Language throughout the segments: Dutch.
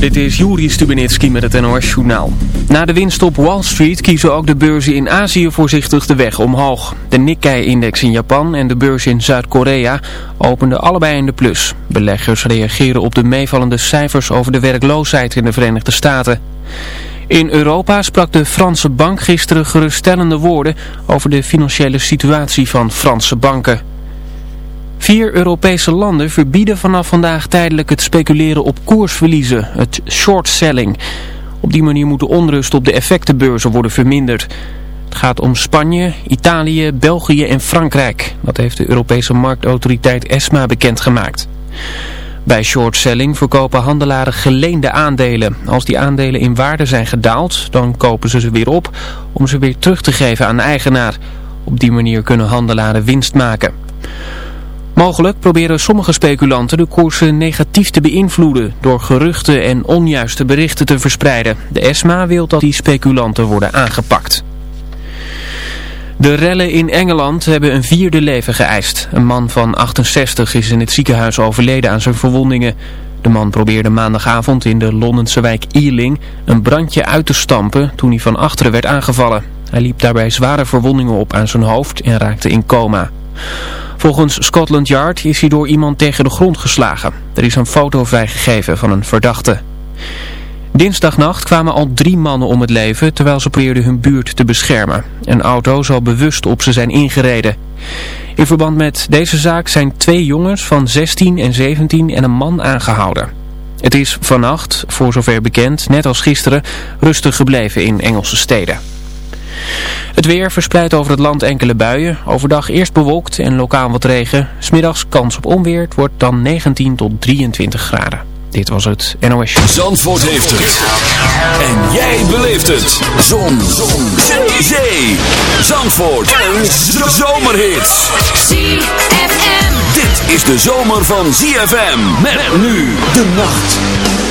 Dit is Juri Stubenitski met het NOS-journaal. Na de winst op Wall Street kiezen ook de beurzen in Azië voorzichtig de weg omhoog. De Nikkei-index in Japan en de beurs in Zuid-Korea openden allebei in de plus. Beleggers reageren op de meevallende cijfers over de werkloosheid in de Verenigde Staten. In Europa sprak de Franse bank gisteren geruststellende woorden over de financiële situatie van Franse banken. Vier Europese landen verbieden vanaf vandaag tijdelijk het speculeren op koersverliezen, het short selling. Op die manier moet de onrust op de effectenbeurzen worden verminderd. Het gaat om Spanje, Italië, België en Frankrijk. Dat heeft de Europese marktautoriteit ESMA bekendgemaakt. Bij short selling verkopen handelaren geleende aandelen. Als die aandelen in waarde zijn gedaald, dan kopen ze ze weer op om ze weer terug te geven aan de eigenaar. Op die manier kunnen handelaren winst maken. Mogelijk proberen sommige speculanten de koersen negatief te beïnvloeden door geruchten en onjuiste berichten te verspreiden. De ESMA wil dat die speculanten worden aangepakt. De rellen in Engeland hebben een vierde leven geëist. Een man van 68 is in het ziekenhuis overleden aan zijn verwondingen. De man probeerde maandagavond in de Londense wijk Ealing een brandje uit te stampen toen hij van achteren werd aangevallen. Hij liep daarbij zware verwondingen op aan zijn hoofd en raakte in coma. Volgens Scotland Yard is hij door iemand tegen de grond geslagen. Er is een foto vrijgegeven van een verdachte. Dinsdagnacht kwamen al drie mannen om het leven terwijl ze probeerden hun buurt te beschermen. Een auto zou bewust op ze zijn ingereden. In verband met deze zaak zijn twee jongens van 16 en 17 en een man aangehouden. Het is vannacht, voor zover bekend, net als gisteren, rustig gebleven in Engelse steden. Het weer verspreidt over het land enkele buien. Overdag eerst bewolkt en lokaal wat regen. Smiddags kans op onweer. Het wordt dan 19 tot 23 graden. Dit was het NOS Show. Zandvoort heeft het. En jij beleeft het. Zon. Zon. Zee. Zee. Zandvoort. En zomerhits. ZFM. Dit is de zomer van ZFM. Met nu de nacht.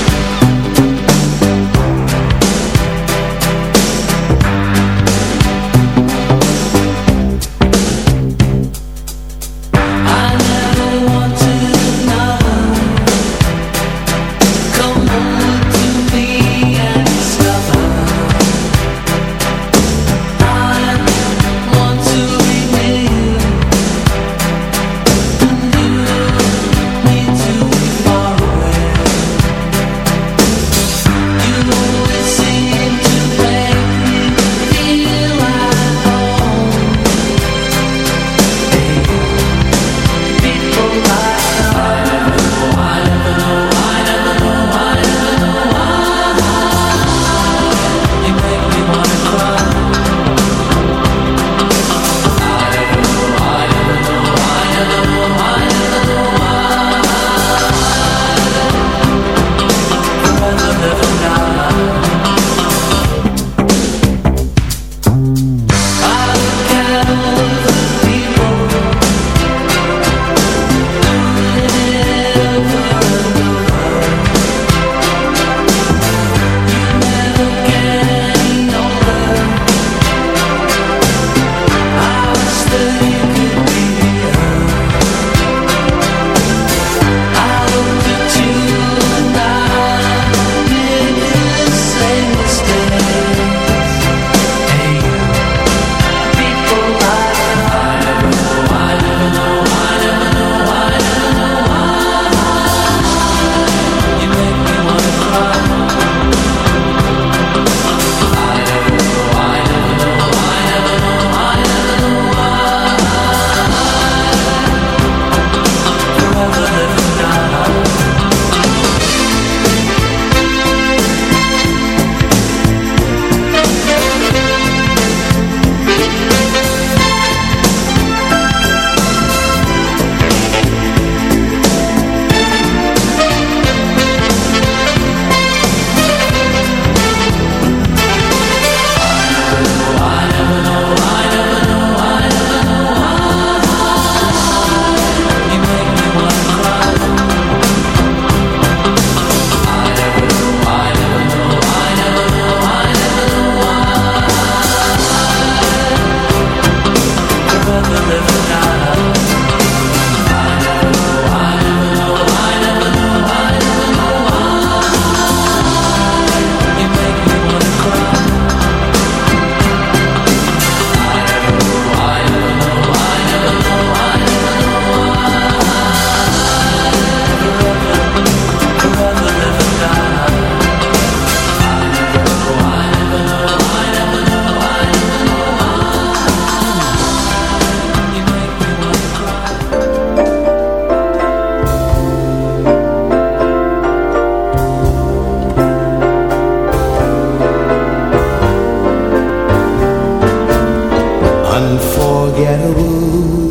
unforgettable.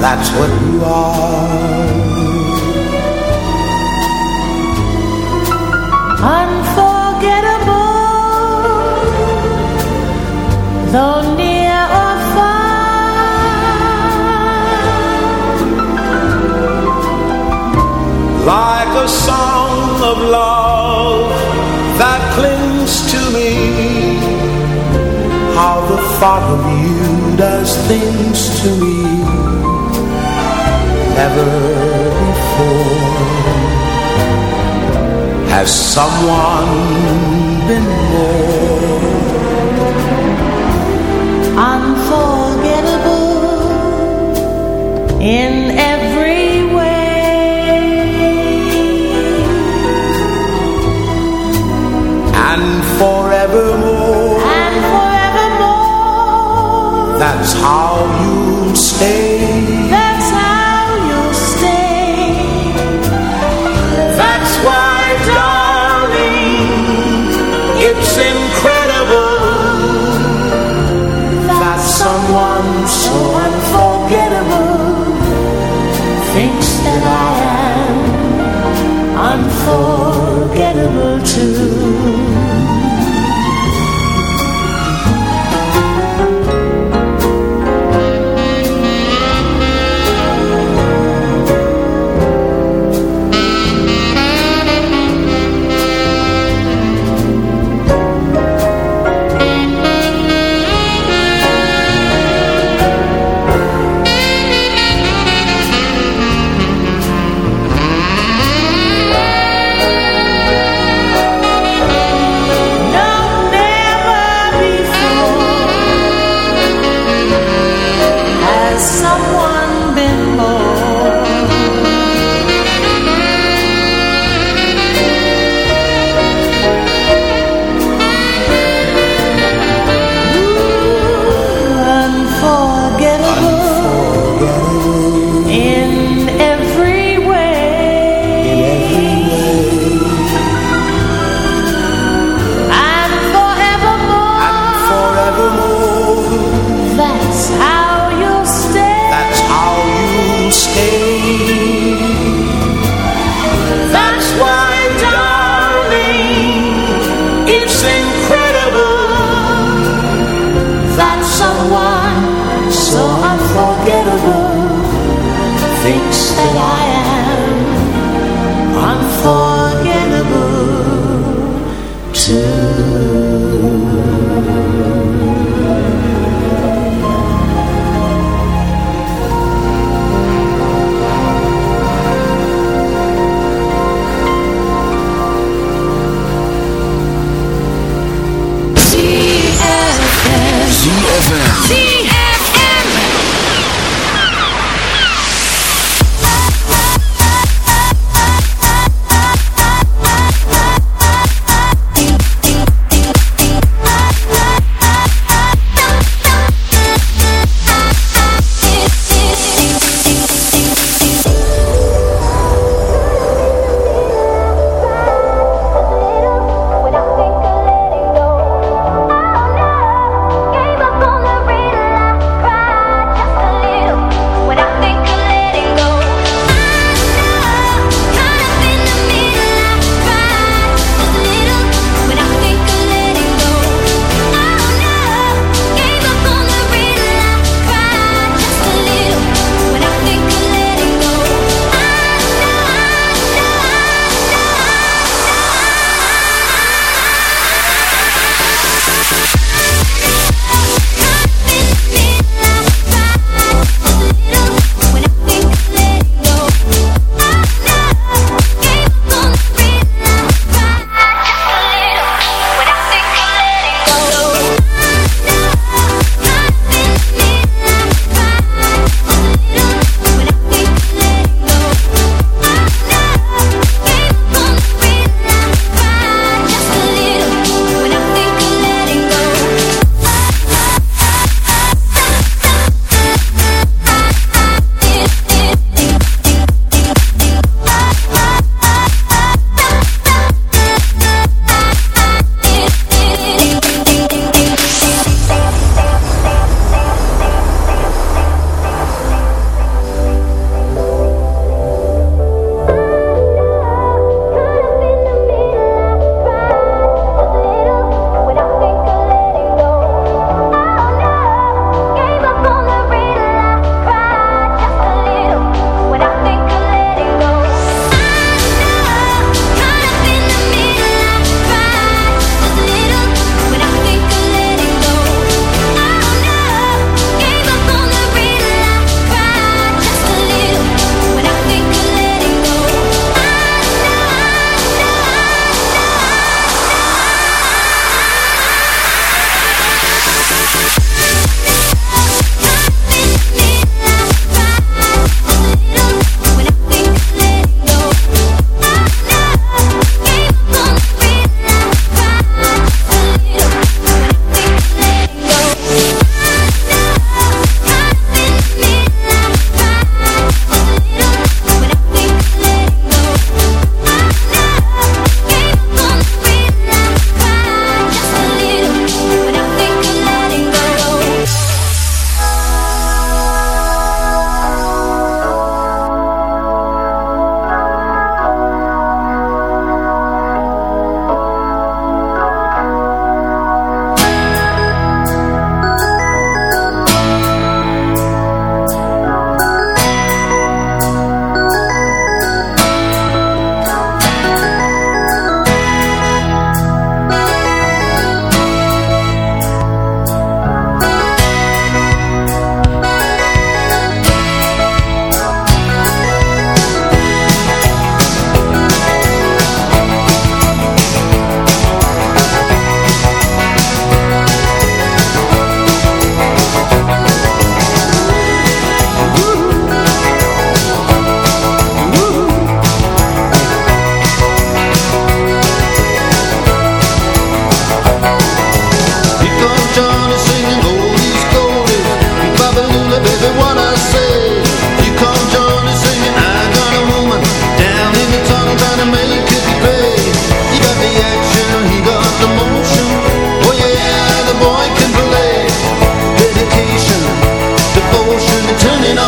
That's what you are. Unforgettable, though near or far. Like a song of love Of you does things to me never before. Has someone been more unforgettable in every way? and forevermore? That's how you'll stay.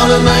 All of my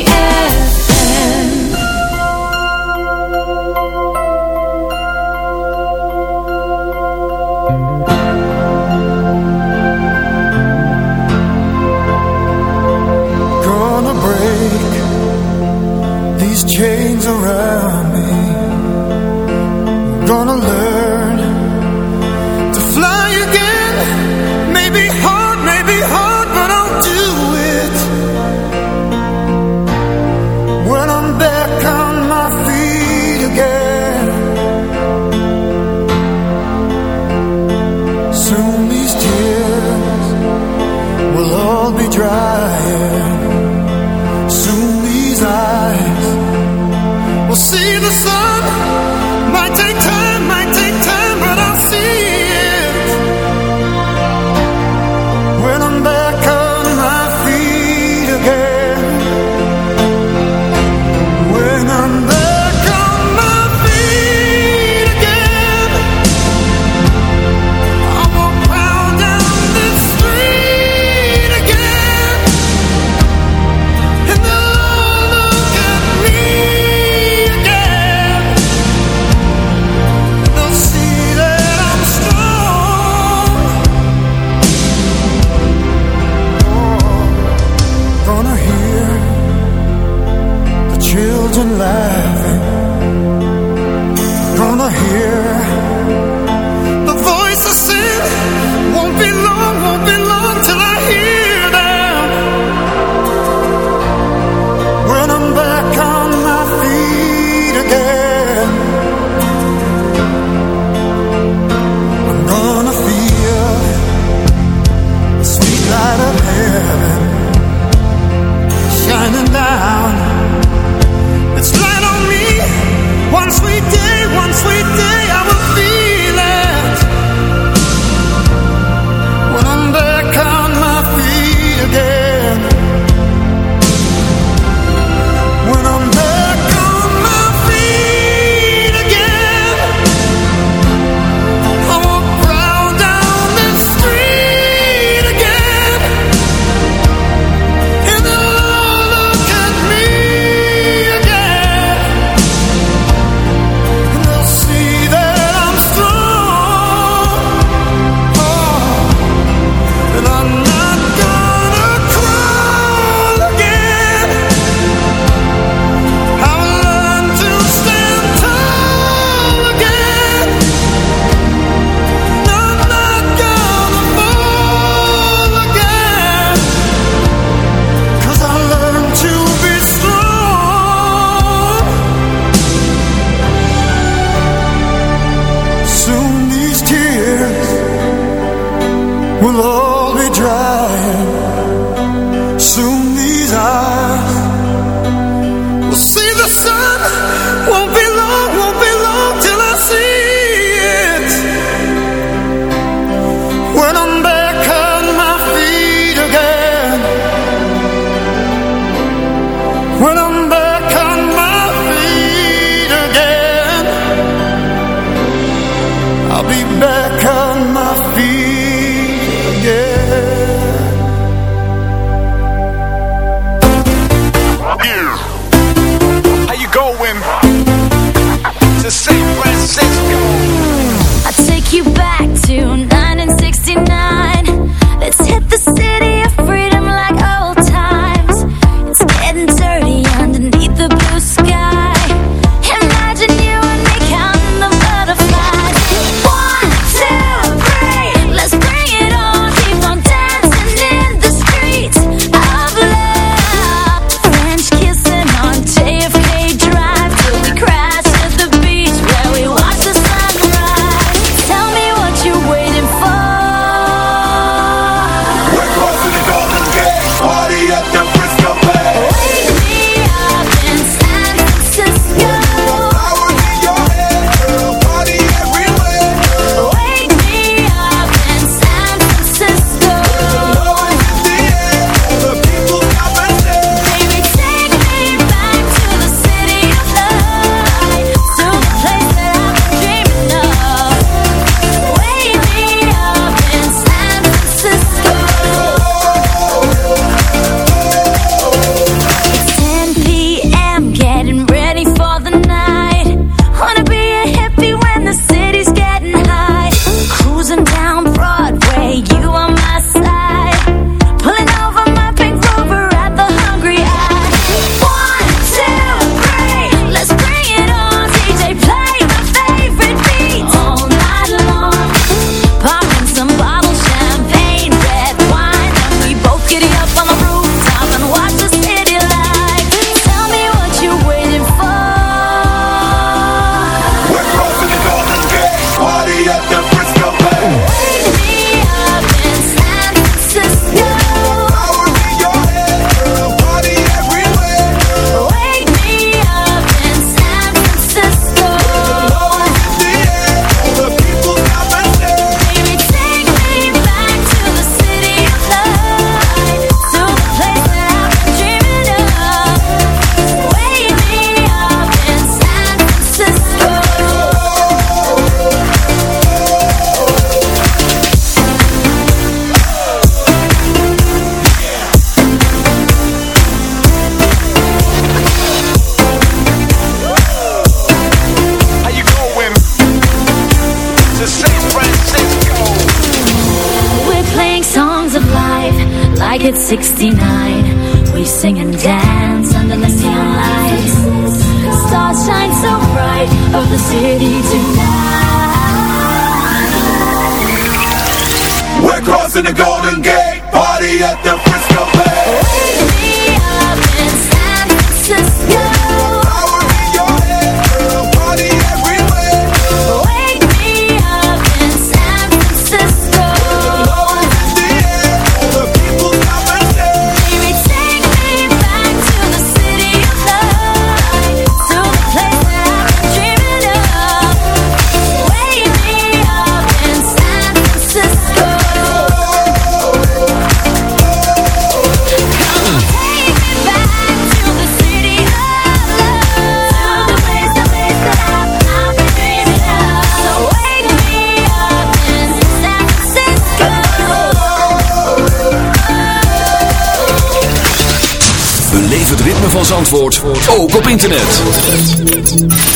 Zandvoort ook op internet.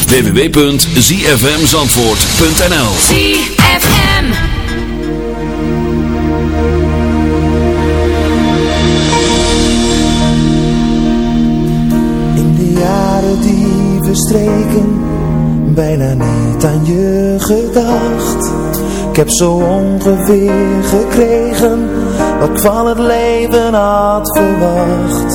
www.zfmzandvoort.nl ZFM In de jaren die verstreken Bijna niet aan je gedacht. Ik heb zo ongeveer gekregen Wat ik van het leven had verwacht.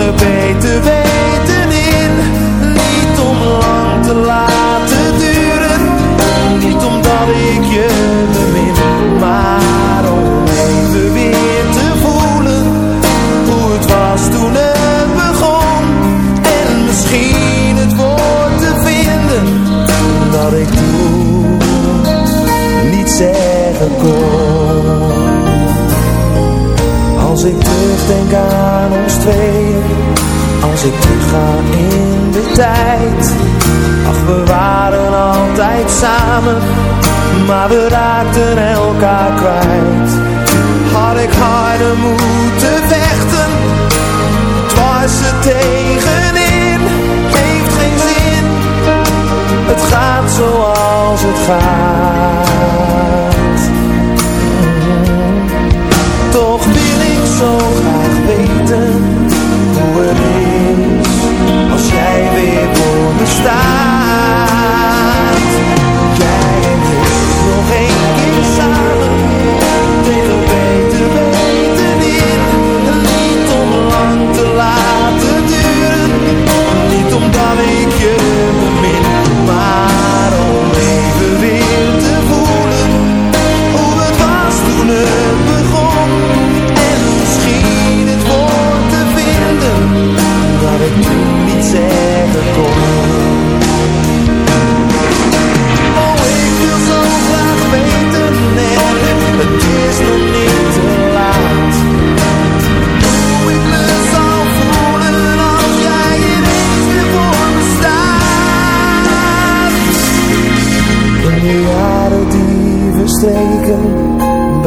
De gebeten weet. raakten elkaar kwijt. Had ik harder moeten vechten, het tegenin. Heeft geen zin, het gaat zoals het gaat.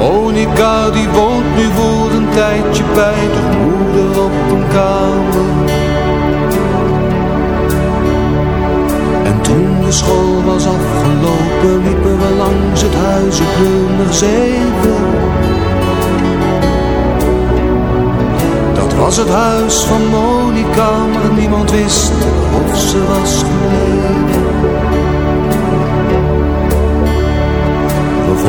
Monica die woont nu voor een tijdje bij de moeder op een kamer. En toen de school was afgelopen liepen we langs het huis op nummer zeven. Dat was het huis van Monica, maar niemand wist of ze was geleden.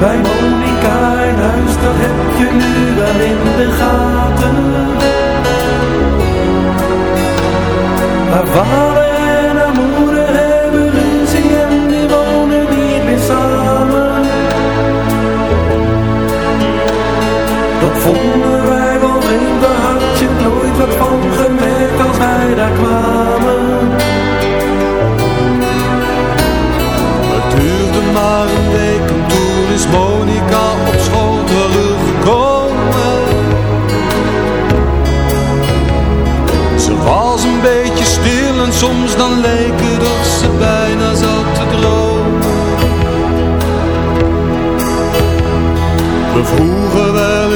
Bij Monika in huis, dat heb je nu wel in de gaten. Haar vader en haar moeder hebben ruzie en die wonen niet meer samen. Dat vonden wij wel vreemd, daar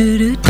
Do do do